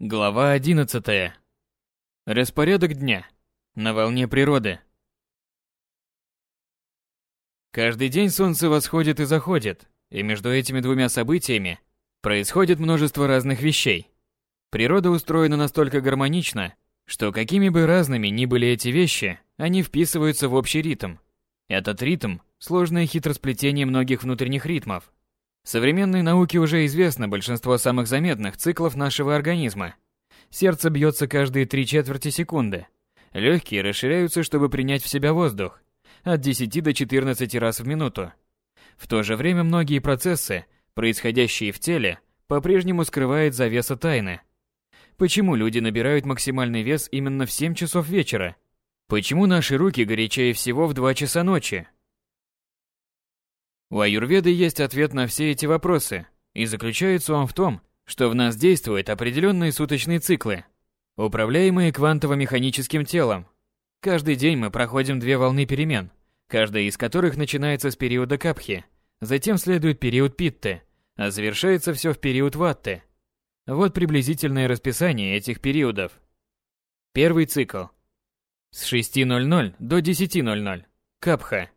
Глава 11. Распорядок дня. На волне природы. Каждый день солнце восходит и заходит, и между этими двумя событиями происходит множество разных вещей. Природа устроена настолько гармонично, что какими бы разными ни были эти вещи, они вписываются в общий ритм. Этот ритм – сложное хитросплетение многих внутренних ритмов, Современной науке уже известно большинство самых заметных циклов нашего организма. Сердце бьется каждые три четверти секунды. Легкие расширяются, чтобы принять в себя воздух. От 10 до 14 раз в минуту. В то же время многие процессы, происходящие в теле, по-прежнему скрывает завеса тайны. Почему люди набирают максимальный вес именно в 7 часов вечера? Почему наши руки горячее всего в 2 часа ночи? У аюрведы есть ответ на все эти вопросы, и заключается он в том, что в нас действуют определенные суточные циклы, управляемые квантово-механическим телом. Каждый день мы проходим две волны перемен, каждая из которых начинается с периода капхи, затем следует период питты, а завершается все в период ватты. Вот приблизительное расписание этих периодов. Первый цикл. С 6.00 до 10.00. Капха.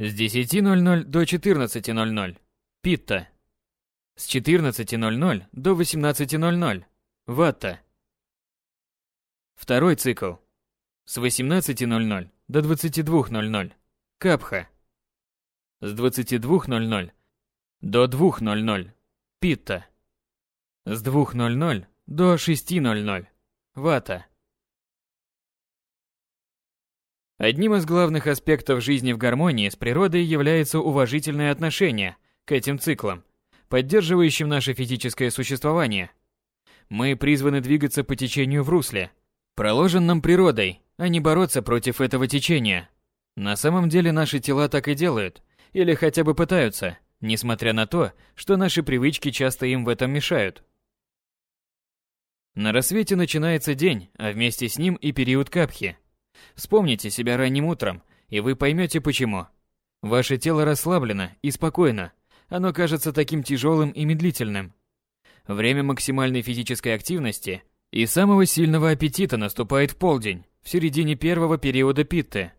С 10.00 до 14.00. Питта. С 14.00 до 18.00. Ватта. Второй цикл. С 18.00 до 22.00. Капха. С 22.00 до 2.00. Питта. С 2.00 до 6.00. Вата. Одним из главных аспектов жизни в гармонии с природой является уважительное отношение к этим циклам, поддерживающим наше физическое существование. Мы призваны двигаться по течению в русле, проложенном природой, а не бороться против этого течения. На самом деле наши тела так и делают, или хотя бы пытаются, несмотря на то, что наши привычки часто им в этом мешают. На рассвете начинается день, а вместе с ним и период капхи – Вспомните себя ранним утром, и вы поймете почему. Ваше тело расслаблено и спокойно. Оно кажется таким тяжелым и медлительным. Время максимальной физической активности и самого сильного аппетита наступает в полдень, в середине первого периода питты.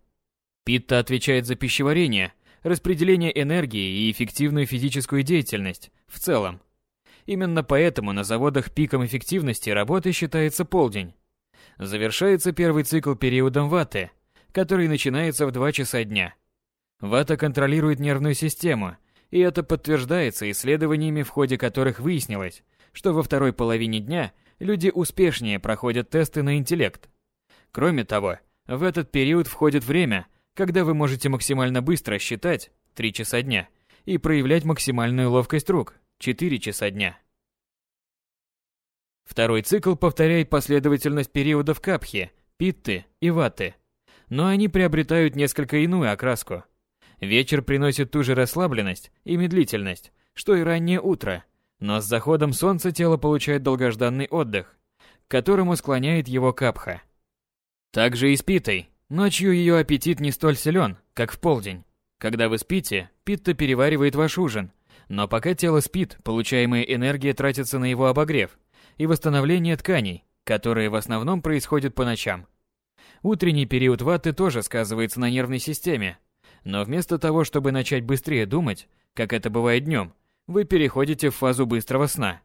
Питта отвечает за пищеварение, распределение энергии и эффективную физическую деятельность в целом. Именно поэтому на заводах пиком эффективности работы считается полдень. Завершается первый цикл периодом ваты, который начинается в 2 часа дня. Вата контролирует нервную систему, и это подтверждается исследованиями, в ходе которых выяснилось, что во второй половине дня люди успешнее проходят тесты на интеллект. Кроме того, в этот период входит время, когда вы можете максимально быстро считать 3 часа дня и проявлять максимальную ловкость рук 4 часа дня. Второй цикл повторяет последовательность периодов капхи, питты и ваты, но они приобретают несколько иную окраску. Вечер приносит ту же расслабленность и медлительность, что и раннее утро, но с заходом солнца тело получает долгожданный отдых, к которому склоняет его капха. Также и с питой. Ночью ее аппетит не столь силен, как в полдень. Когда вы спите, питта переваривает ваш ужин, но пока тело спит, получаемая энергия тратится на его обогрев – и восстановление тканей, которые в основном происходят по ночам. Утренний период ваты тоже сказывается на нервной системе, но вместо того, чтобы начать быстрее думать, как это бывает днем, вы переходите в фазу быстрого сна.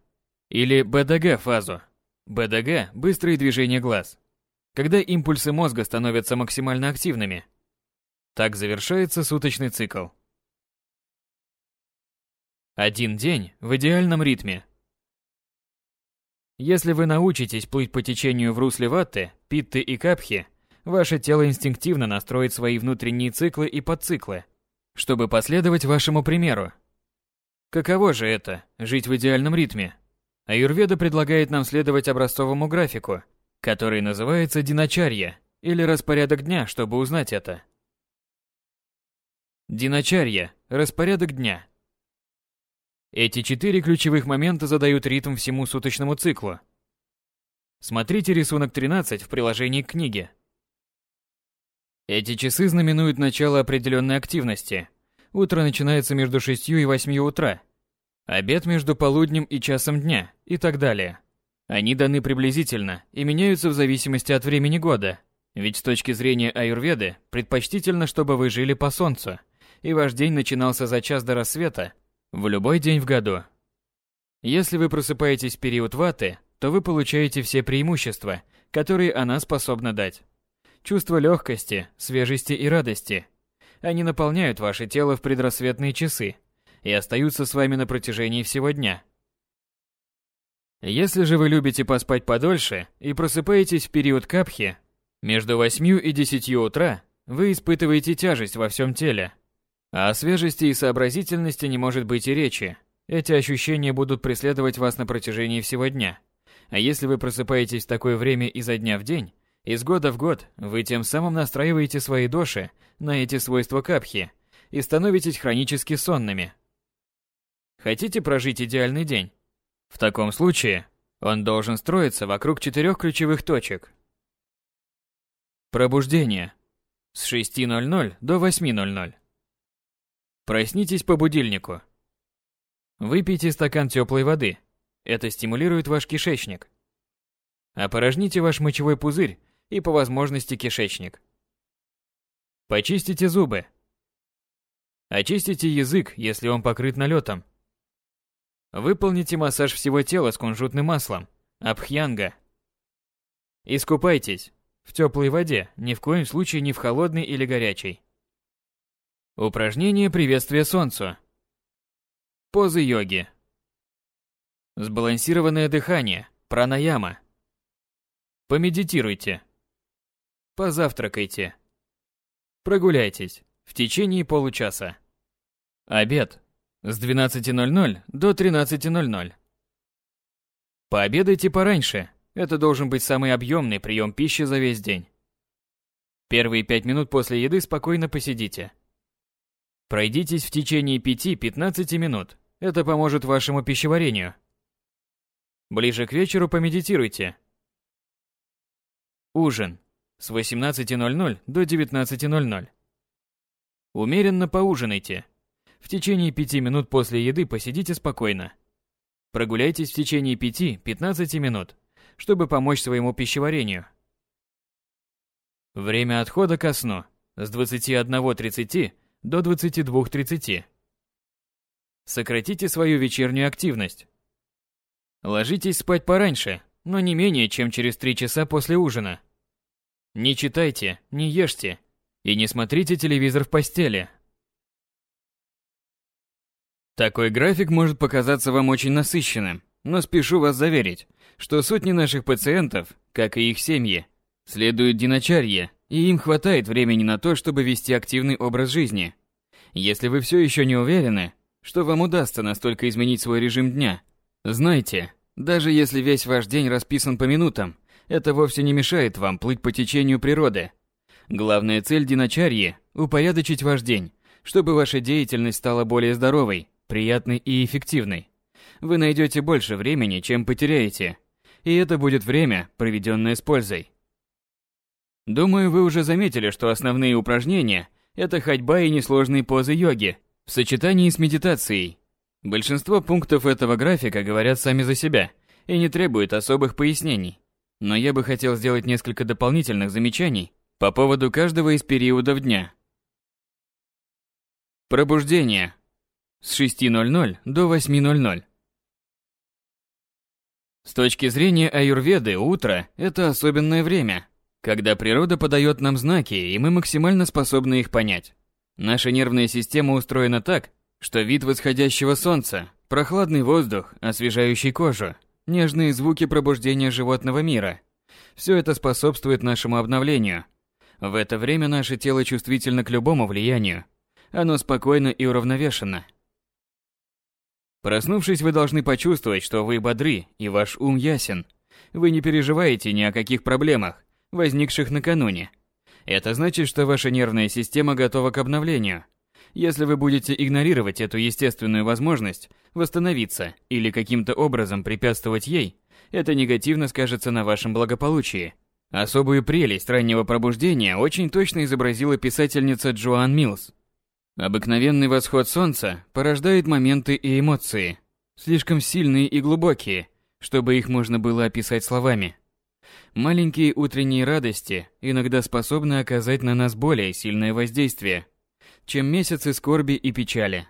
Или БДГ-фазу. БДГ – быстрые движения глаз. Когда импульсы мозга становятся максимально активными. Так завершается суточный цикл. Один день в идеальном ритме – если вы научитесь плыть по течению в русле ватты, питты и капхи, ваше тело инстинктивно настроит свои внутренние циклы и подциклы, чтобы последовать вашему примеру. Каково же это – жить в идеальном ритме? Аюрведа предлагает нам следовать образцовому графику, который называется диначарья, или распорядок дня, чтобы узнать это. Диначарья – распорядок дня – эти четыре ключевых момента задают ритм всему суточному циклу. Смотрите рисунок 13 в приложении к книге. Эти часы знаменуют начало определенной активности. Утро начинается между 6 и 8 утра, обед между полуднем и часом дня и так далее. Они даны приблизительно и меняются в зависимости от времени года. Ведь с точки зрения аюрведы предпочтительно, чтобы вы жили по солнцу, и ваш день начинался за час до рассвета в любой день в году. Если вы просыпаетесь в период ваты, то вы получаете все преимущества, которые она способна дать. Чувство легкости, свежести и радости. Они наполняют ваше тело в предрассветные часы и остаются с вами на протяжении всего дня. Если же вы любите поспать подольше и просыпаетесь в период капхи, между 8 и 10 утра вы испытываете тяжесть во всем теле. А о свежести и сообразительности не может быть и речи. Эти ощущения будут преследовать вас на протяжении всего дня. А если вы просыпаетесь в такое время изо дня в день, из года в год, вы тем самым настраиваете свои доши на эти свойства капхи и становитесь хронически сонными. Хотите прожить идеальный день? В таком случае он должен строиться вокруг четырех ключевых точек – Пробуждение. С 6.00 до 8.00. Проснитесь по будильнику. Выпейте стакан теплой воды. Это стимулирует ваш кишечник. Опорожните ваш мочевой пузырь и по возможности кишечник. Почистите зубы. Очистите язык, если он покрыт налетом. Выполните массаж всего тела с кунжутным маслом. Абхьянга. Искупайтесь. В теплой воде, ни в коем случае не в холодной или горячей. Упражнение приветствия солнцу. Позы йоги. Сбалансированное дыхание, пранаяма. Помедитируйте. Позавтракайте. Прогуляйтесь в течение получаса. Обед с 12.00 до 13.00. Пообедайте пораньше, это должен быть самый объемный прием пищи за весь день. Первые пять минут после еды спокойно посидите. Пройдитесь в течение 5-15 минут. Это поможет вашему пищеварению. Ближе к вечеру помедитируйте. Ужин с 18.00 до 19.00. Умеренно поужинайте. В течение 5 минут после еды посидите спокойно. Прогуляйтесь в течение 5-15 минут чтобы помочь своему пищеварению. Время отхода ко сну с 21.30 до 22.30. Сократите свою вечернюю активность. Ложитесь спать пораньше, но не менее, чем через 3 часа после ужина. Не читайте, не ешьте и не смотрите телевизор в постели. Такой график может показаться вам очень насыщенным, но спешу вас заверить, что сотни наших пациентов, как и их семьи, следуют диначарье, и им хватает времени на то, чтобы вести активный образ жизни. Если вы все еще не уверены, что вам удастся настолько изменить свой режим дня, знайте, даже если весь ваш день расписан по минутам, это вовсе не мешает вам плыть по течению природы. Главная цель диначарьи – упорядочить ваш день, чтобы ваша деятельность стала более здоровой, приятной и эффективной. Вы найдете больше времени, чем потеряете – и это будет время, проведенное с пользой. Думаю, вы уже заметили, что основные упражнения – это ходьба и несложные позы йоги в сочетании с медитацией. Большинство пунктов этого графика говорят сами за себя и не требуют особых пояснений. Но я бы хотел сделать несколько дополнительных замечаний по поводу каждого из периодов дня. Пробуждение. С 6.00 до 8.00. С точки зрения аюрведы, утро – это особенное время, когда природа подает нам знаки, и мы максимально способны их понять. Наша нервная система устроена так, что вид восходящего солнца, прохладный воздух, освежающий кожу, нежные звуки пробуждения животного мира – все это способствует нашему обновлению. В это время наше тело чувствительно к любому влиянию. Оно спокойно и уравновешено – Проснувшись, вы должны почувствовать, что вы бодры и ваш ум ясен. Вы не переживаете ни о каких проблемах, возникших накануне. Это значит, что ваша нервная система готова к обновлению. Если вы будете игнорировать эту естественную возможность восстановиться или каким-то образом препятствовать ей, это негативно скажется на вашем благополучии. Особую прелесть раннего пробуждения очень точно изобразила писательница Джоан Милс. Обыкновенный восход солнца порождает моменты и эмоции, слишком сильные и глубокие, чтобы их можно было описать словами. Маленькие утренние радости иногда способны оказать на нас более сильное воздействие, чем месяцы скорби и печали.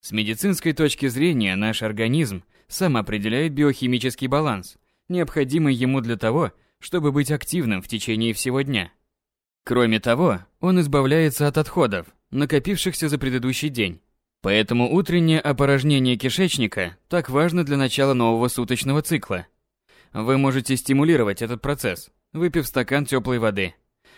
С медицинской точки зрения наш организм сам определяет биохимический баланс, необходимый ему для того, чтобы быть активным в течение всего дня. Кроме того, он избавляется от отходов, накопившихся за предыдущий день. Поэтому утреннее опорожнение кишечника так важно для начала нового суточного цикла. Вы можете стимулировать этот процесс, выпив стакан теплой воды,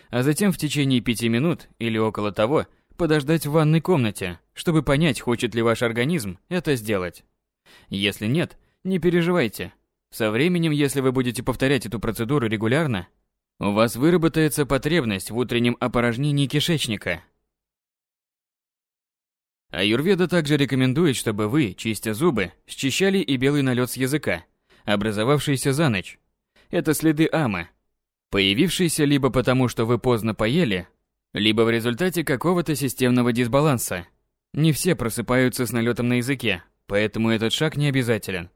а затем в течение пяти минут или около того подождать в ванной комнате, чтобы понять, хочет ли ваш организм это сделать. Если нет, не переживайте. Со временем, если вы будете повторять эту процедуру регулярно, у вас выработается потребность в утреннем опорожнении кишечника. Аюрведа также рекомендует, чтобы вы, чистя зубы, счищали и белый налет с языка, образовавшийся за ночь. Это следы амы, появившиеся либо потому, что вы поздно поели, либо в результате какого-то системного дисбаланса. Не все просыпаются с налетом на языке, поэтому этот шаг не обязателен.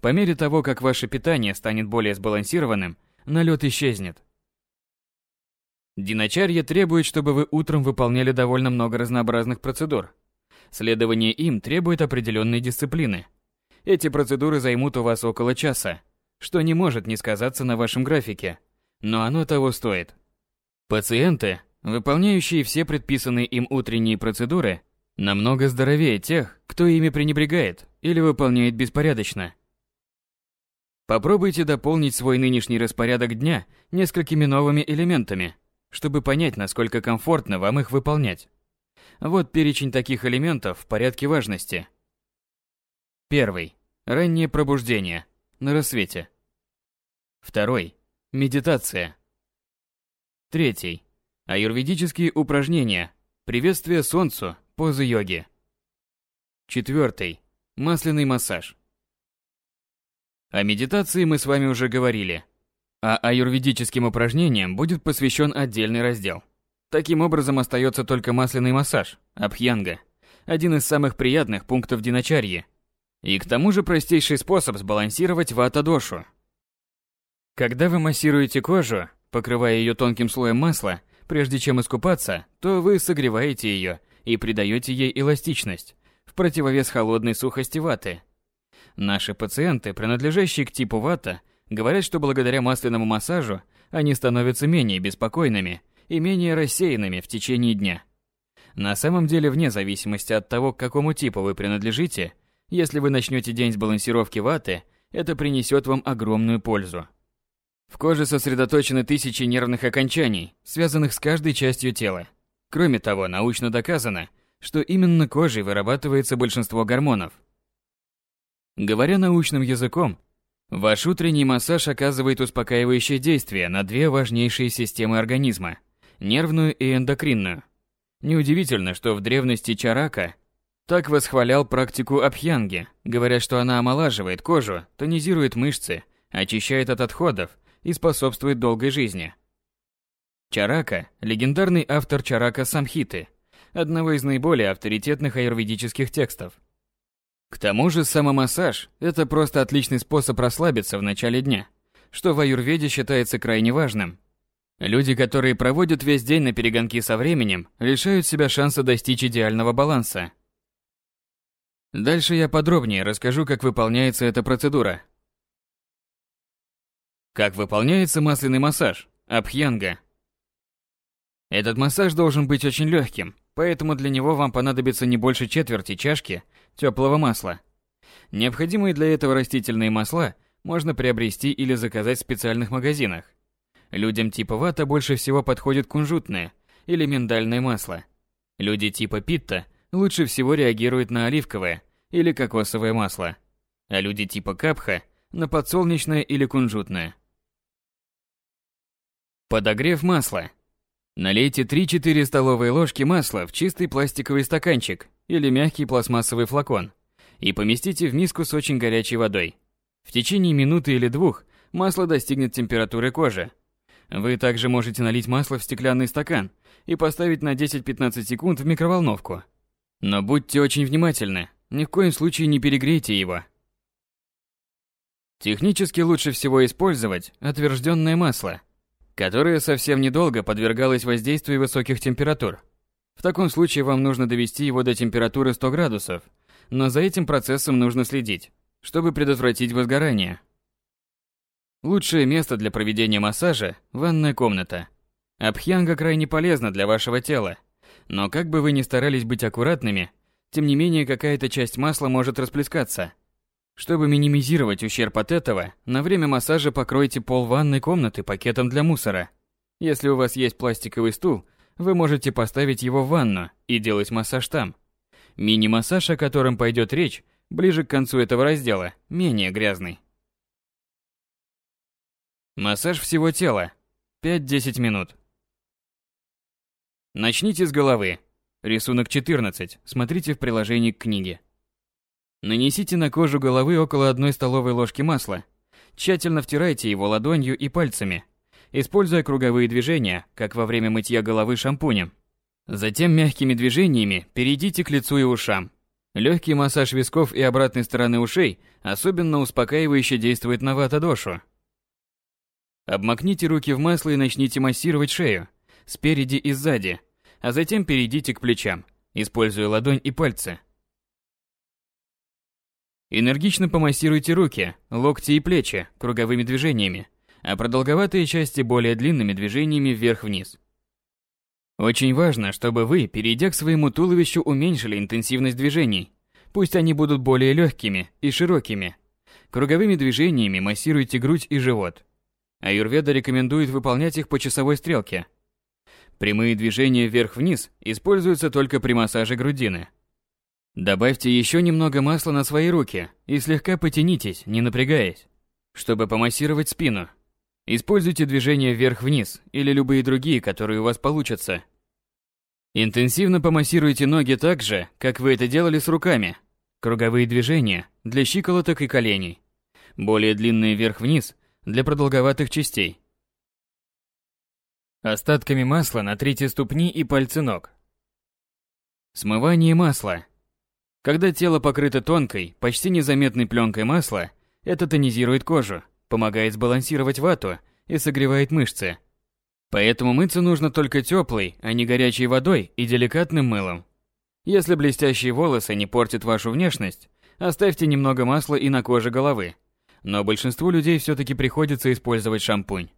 По мере того, как ваше питание станет более сбалансированным, налет исчезнет. Диначарья требует, чтобы вы утром выполняли довольно много разнообразных процедур. Следование им требует определенной дисциплины. Эти процедуры займут у вас около часа, что не может не сказаться на вашем графике, но оно того стоит. Пациенты, выполняющие все предписанные им утренние процедуры, намного здоровее тех, кто ими пренебрегает или выполняет беспорядочно. Попробуйте дополнить свой нынешний распорядок дня несколькими новыми элементами, чтобы понять, насколько комфортно вам их выполнять. Вот перечень таких элементов в порядке важности. Первый. Раннее пробуждение. На рассвете. Второй. Медитация. Третий. Аюрведические упражнения. Приветствие солнцу. Позы йоги. Четвертый. Масляный массаж. О медитации мы с вами уже говорили. А аюрведическим упражнениям будет посвящен отдельный раздел. Таким образом остается только масляный массаж, абхьянга, один из самых приятных пунктов диначарьи. И к тому же простейший способ сбалансировать вата-дошу. Когда вы массируете кожу, покрывая ее тонким слоем масла, прежде чем искупаться, то вы согреваете ее и придаете ей эластичность, в противовес холодной сухости ваты. Наши пациенты, принадлежащие к типу вата, говорят, что благодаря масляному массажу они становятся менее беспокойными и менее рассеянными в течение дня. На самом деле, вне зависимости от того, к какому типу вы принадлежите, если вы начнете день с балансировки ваты, это принесет вам огромную пользу. В коже сосредоточены тысячи нервных окончаний, связанных с каждой частью тела. Кроме того, научно доказано, что именно кожей вырабатывается большинство гормонов. Говоря научным языком, ваш утренний массаж оказывает успокаивающее действие на две важнейшие системы организма нервную и эндокринную. Неудивительно, что в древности Чарака так восхвалял практику абхьянги, говоря, что она омолаживает кожу, тонизирует мышцы, очищает от отходов и способствует долгой жизни. Чарака – легендарный автор Чарака Самхиты, одного из наиболее авторитетных аюрведических текстов. К тому же самомассаж – это просто отличный способ расслабиться в начале дня, что в аюрведе считается крайне важным. Люди, которые проводят весь день на перегонки со временем, лишают себя шанса достичь идеального баланса. Дальше я подробнее расскажу, как выполняется эта процедура. Как выполняется масляный массаж, абхьянга. Этот массаж должен быть очень легким, поэтому для него вам понадобится не больше четверти чашки теплого масла. Необходимые для этого растительные масла можно приобрести или заказать в специальных магазинах. Людям типа вата больше всего подходит кунжутное или миндальное масло. Люди типа питта лучше всего реагируют на оливковое или кокосовое масло, а люди типа капха на подсолнечное или кунжутное. Подогрев масла. Налейте 3-4 столовые ложки масла в чистый пластиковый стаканчик или мягкий пластмассовый флакон и поместите в миску с очень горячей водой. В течение минуты или двух масло достигнет температуры кожи, вы также можете налить масло в стеклянный стакан и поставить на 10-15 секунд в микроволновку. Но будьте очень внимательны, ни в коем случае не перегрейте его. Технически лучше всего использовать отвержденное масло, которое совсем недолго подвергалось воздействию высоких температур. В таком случае вам нужно довести его до температуры 100 градусов, но за этим процессом нужно следить, чтобы предотвратить возгорание. Лучшее место для проведения массажа – ванная комната. Абхьянга крайне полезна для вашего тела, но как бы вы ни старались быть аккуратными, тем не менее какая-то часть масла может расплескаться. Чтобы минимизировать ущерб от этого, на время массажа покройте пол ванной комнаты пакетом для мусора. Если у вас есть пластиковый стул, вы можете поставить его в ванну и делать массаж там. Мини-массаж, о котором пойдет речь, ближе к концу этого раздела, менее грязный. Массаж всего тела. 5-10 минут. Начните с головы. Рисунок 14. Смотрите в приложении к книге. Нанесите на кожу головы около одной столовой ложки масла. Тщательно втирайте его ладонью и пальцами, используя круговые движения, как во время мытья головы шампунем. Затем мягкими движениями перейдите к лицу и ушам. Легкий массаж висков и обратной стороны ушей особенно успокаивающе действует на вата-дошу. Обмакните руки в масло и начните массировать шею, спереди и сзади, а затем перейдите к плечам, используя ладонь и пальцы. Энергично помассируйте руки, локти и плечи круговыми движениями, а продолговатые части более длинными движениями вверх-вниз. Очень важно, чтобы вы, перейдя к своему туловищу, уменьшили интенсивность движений. Пусть они будут более легкими и широкими. Круговыми движениями массируйте грудь и живот. Аюрведа рекомендует выполнять их по часовой стрелке. Прямые движения вверх-вниз используются только при массаже грудины. Добавьте еще немного масла на свои руки и слегка потянитесь, не напрягаясь, чтобы помассировать спину. Используйте движения вверх-вниз или любые другие, которые у вас получатся. Интенсивно помассируйте ноги так же, как вы это делали с руками. Круговые движения для щиколоток и коленей. Более длинные вверх-вниз для продолговатых частей. Остатками масла натрите ступни и пальцы ног. Смывание масла. Когда тело покрыто тонкой, почти незаметной пленкой масла, это тонизирует кожу, помогает сбалансировать вату и согревает мышцы. Поэтому мыться нужно только теплой, а не горячей водой и деликатным мылом. Если блестящие волосы не портят вашу внешность, оставьте немного масла и на коже головы. Но большинству людей все-таки приходится использовать шампунь.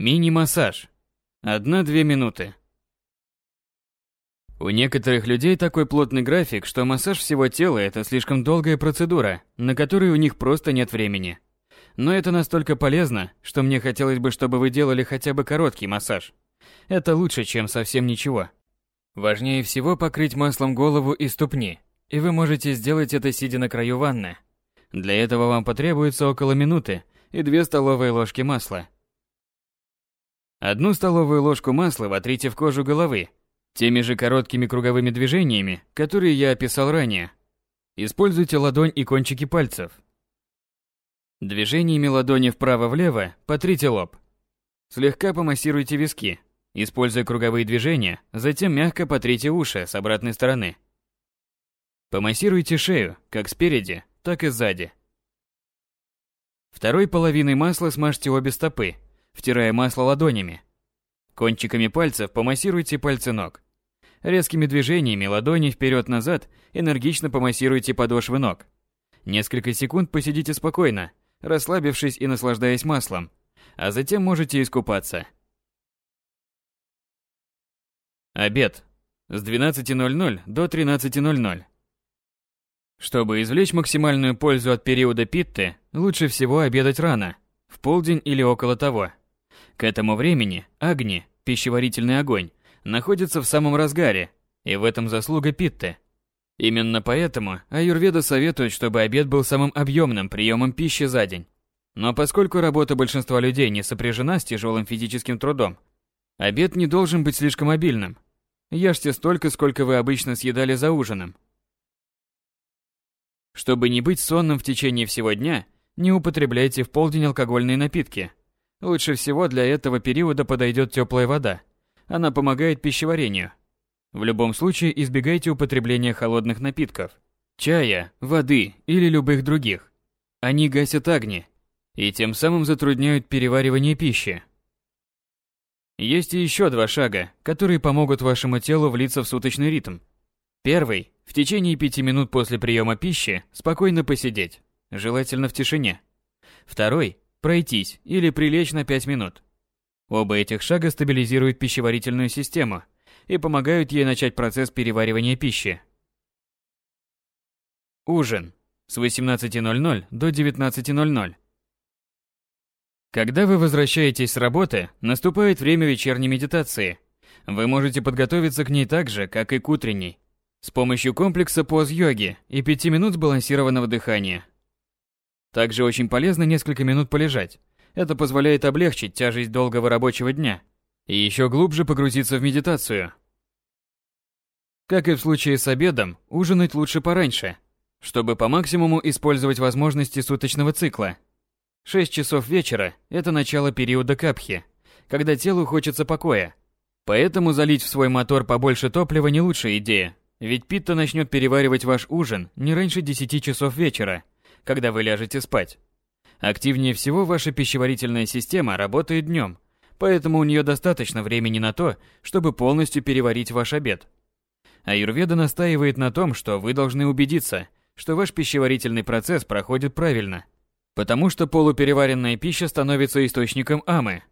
Мини-массаж. Одна-две минуты. У некоторых людей такой плотный график, что массаж всего тела – это слишком долгая процедура, на которую у них просто нет времени. Но это настолько полезно, что мне хотелось бы, чтобы вы делали хотя бы короткий массаж. Это лучше, чем совсем ничего. Важнее всего покрыть маслом голову и ступни, и вы можете сделать это сидя на краю ванны. Для этого вам потребуется около минуты и 2 столовые ложки масла. Одну столовую ложку масла вотрите в кожу головы Теми же короткими круговыми движениями, которые я описал ранее. Используйте ладонь и кончики пальцев. Движениями ладони вправо-влево потрите лоб. Слегка помассируйте виски, используя круговые движения, затем мягко потрите уши с обратной стороны. Помассируйте шею, как спереди, так и сзади. Второй половиной масла смажьте обе стопы, втирая масло ладонями. Кончиками пальцев помассируйте пальцы ног. Резкими движениями ладони вперед-назад энергично помассируйте подошвы ног. Несколько секунд посидите спокойно, расслабившись и наслаждаясь маслом, а затем можете искупаться. Обед. С 12.00 до 13.00. Чтобы извлечь максимальную пользу от периода питты, лучше всего обедать рано, в полдень или около того. К этому времени Агни, пищеварительный огонь, находится в самом разгаре, и в этом заслуга Питты. Именно поэтому Аюрведа советует, чтобы обед был самым объемным приемом пищи за день. Но поскольку работа большинства людей не сопряжена с тяжелым физическим трудом, обед не должен быть слишком обильным. Ешьте столько, сколько вы обычно съедали за ужином. Чтобы не быть сонным в течение всего дня, не употребляйте в полдень алкогольные напитки. Лучше всего для этого периода подойдет теплая вода – она помогает пищеварению. В любом случае избегайте употребления холодных напитков. чая, воды или любых других. Они гасят огни и тем самым затрудняют переваривание пищи. Есть еще два шага, которые помогут вашему телу влиться в суточный ритм. Первый – в течение пяти минут после приема пищи спокойно посидеть, желательно в тишине. Второй – пройтись или прилечь на 5 минут. Оба этих шага стабилизируют пищеварительную систему и помогают ей начать процесс переваривания пищи. Ужин с 18.00 до 19.00. Когда вы возвращаетесь с работы, наступает время вечерней медитации. Вы можете подготовиться к ней так же, как и к утренней, с помощью комплекса поз йоги и 5 минут сбалансированного дыхания. Также очень полезно несколько минут полежать. Это позволяет облегчить тяжесть долгого рабочего дня и еще глубже погрузиться в медитацию. Как и в случае с обедом, ужинать лучше пораньше – чтобы по максимуму использовать возможности суточного цикла. 6 часов вечера – это начало периода капхи, когда телу хочется покоя. Поэтому залить в свой мотор побольше топлива не лучшая идея, ведь питта начнет переваривать ваш ужин не раньше 10 часов вечера, когда вы ляжете спать. Активнее всего ваша пищеварительная система работает днем, поэтому у нее достаточно времени на то, чтобы полностью переварить ваш обед. Аюрведа настаивает на том, что вы должны убедиться, что ваш пищеварительный процесс проходит правильно, потому что полупереваренная пища становится источником амы.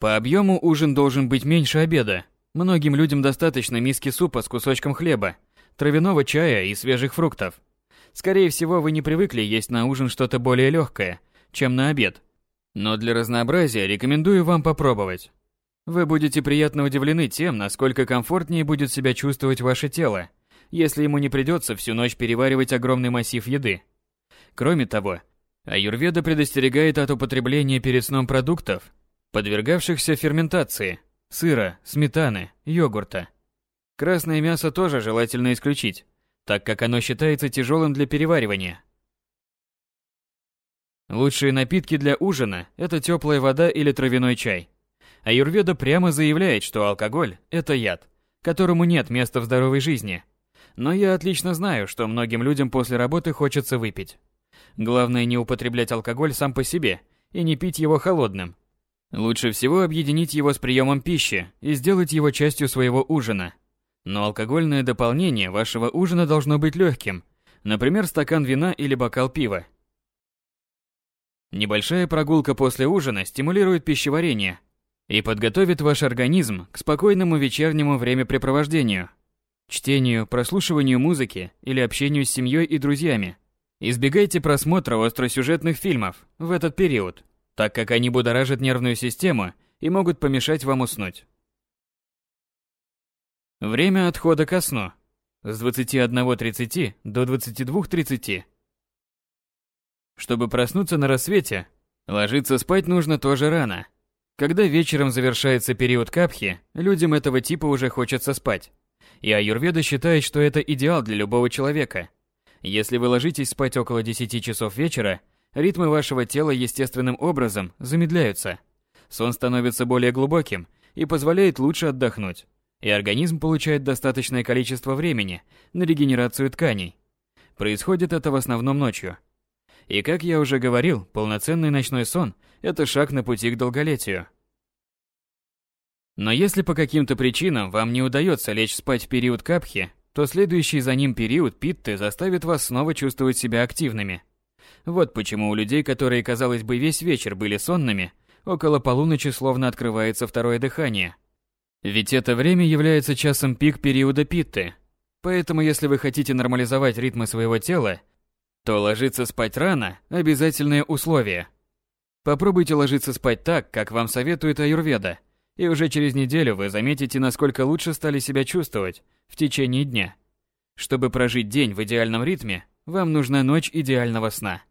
По объему ужин должен быть меньше обеда. Многим людям достаточно миски супа с кусочком хлеба, травяного чая и свежих фруктов. Скорее всего, вы не привыкли есть на ужин что-то более легкое, чем на обед. Но для разнообразия рекомендую вам попробовать. Вы будете приятно удивлены тем, насколько комфортнее будет себя чувствовать ваше тело, если ему не придется всю ночь переваривать огромный массив еды. Кроме того, аюрведа предостерегает от употребления перед сном продуктов, подвергавшихся ферментации, сыра, сметаны, йогурта. Красное мясо тоже желательно исключить, так как оно считается тяжелым для переваривания. Лучшие напитки для ужина – это теплая вода или травяной чай. Аюрведа прямо заявляет, что алкоголь – это яд, которому нет места в здоровой жизни – но я отлично знаю, что многим людям после работы хочется выпить. Главное не употреблять алкоголь сам по себе и не пить его холодным. Лучше всего объединить его с приемом пищи и сделать его частью своего ужина. Но алкогольное дополнение вашего ужина должно быть легким, например, стакан вина или бокал пива. Небольшая прогулка после ужина стимулирует пищеварение и подготовит ваш организм к спокойному вечернему времяпрепровождению – чтению, прослушиванию музыки или общению с семьей и друзьями. Избегайте просмотра остросюжетных фильмов в этот период, так как они будоражат нервную систему и могут помешать вам уснуть. Время отхода ко сну с 21.30 до 22.30. Чтобы проснуться на рассвете, ложиться спать нужно тоже рано. Когда вечером завершается период капхи, людям этого типа уже хочется спать. И аюрведа считает, что это идеал для любого человека. Если вы ложитесь спать около 10 часов вечера, ритмы вашего тела естественным образом замедляются. Сон становится более глубоким и позволяет лучше отдохнуть. И организм получает достаточное количество времени на регенерацию тканей. Происходит это в основном ночью. И как я уже говорил, полноценный ночной сон – это шаг на пути к долголетию. Но если по каким-то причинам вам не удается лечь спать в период капхи, то следующий за ним период питты заставит вас снова чувствовать себя активными. Вот почему у людей, которые, казалось бы, весь вечер были сонными, около полуночи словно открывается второе дыхание. Ведь это время является часом пик периода питты. Поэтому если вы хотите нормализовать ритмы своего тела, то ложиться спать рано – обязательное условие. Попробуйте ложиться спать так, как вам советует аюрведа – и уже через неделю вы заметите, насколько лучше стали себя чувствовать в течение дня. Чтобы прожить день в идеальном ритме, вам нужна ночь идеального сна.